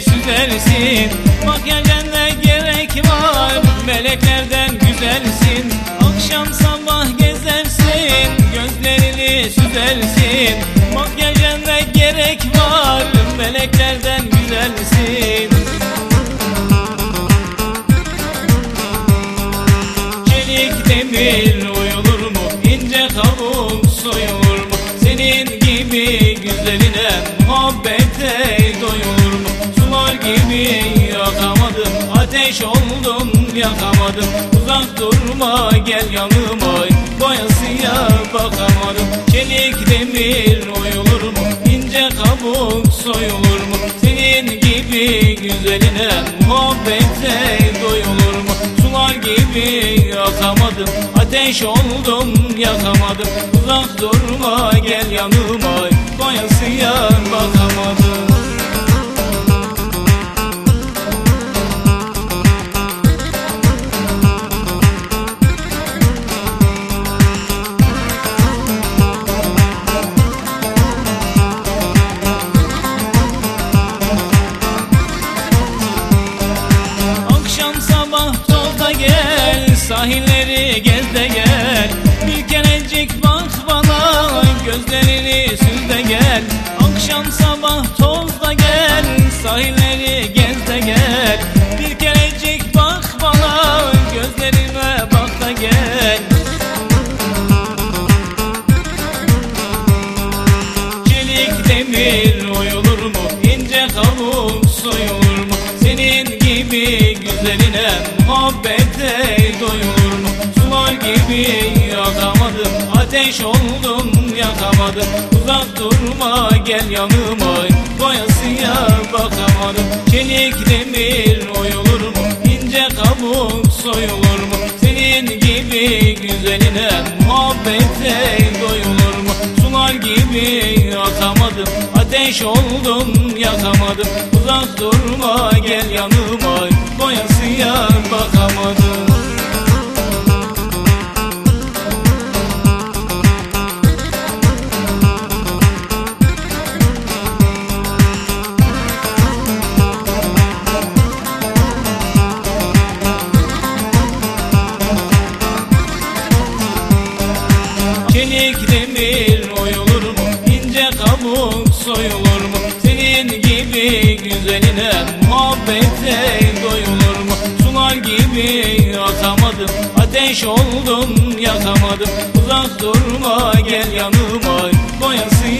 süzersin Makyajına gerek var Meleklerden güzelsin Akşam sabah gezersin Gözlerini süzersin Makyajına gerek var Meleklerden güzelsin Çelik demir uyulur mu? İnce kavuk soyulur mu? Senin gibi güzeline muhabbete doyulur mu? Gibi yakamadım Ateş oldum yakamadım Uzak durma gel yanıma Boyasıya bakamadım Çelik demir uyulur mu? İnce kabuk soyulur mu? Senin gibi güzeline muhabbete doyulur mu? Sular gibi yakamadım Ateş oldum yakamadım Uzak durma gel yanıma Boyasıya bakamadım Sahilleri gez de gel Bir kerecik bak bana Gözlerini süz de gel. Akşam sabah tozda gel Sahilleri gez de gel Bir kerecik bak bana Gözlerime bak da gel. Çelik demir gibi güzeline muhabbete doyulur mu? Sular gibi yakamadım Ateş oldum yakamadım Uzak durma gel yanıma Boyasıya bakamadım Çelik demir oyulur mu? İnce kabuk soyulur mu? Senin gibi güzeline muhabbete Ateş oldum yakamadım Uzak durma gel yanıma Boyasıya bakamadım. Çelik demir Senin gibi güzeline muhabbete doyulur mu? Sular gibi yakamadım Ateş oldum yakamadım Uzak durma gel yanıma bakamadım